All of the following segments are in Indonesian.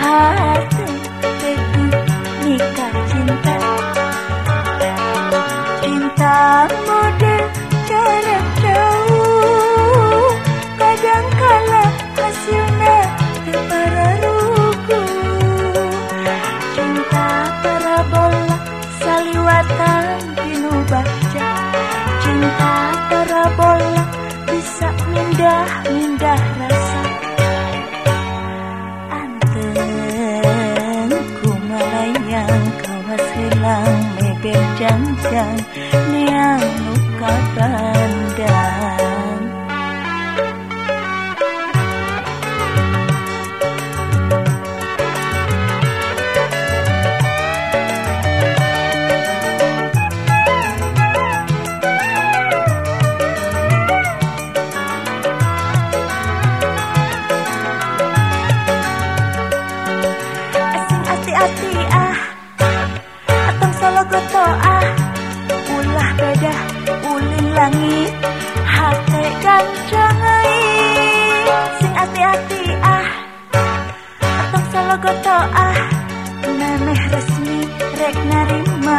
hati teguh nikah cinta. Cinta model jarak jauh. Kadangkala hasilnya terpararuku cinta para parabola saliwatan pinu baca cinta para bola bisa mindah mindah lang may berjanjan niang luka bandang hati-hati Kota to'ah Tunameh resmi rek narima.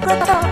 la.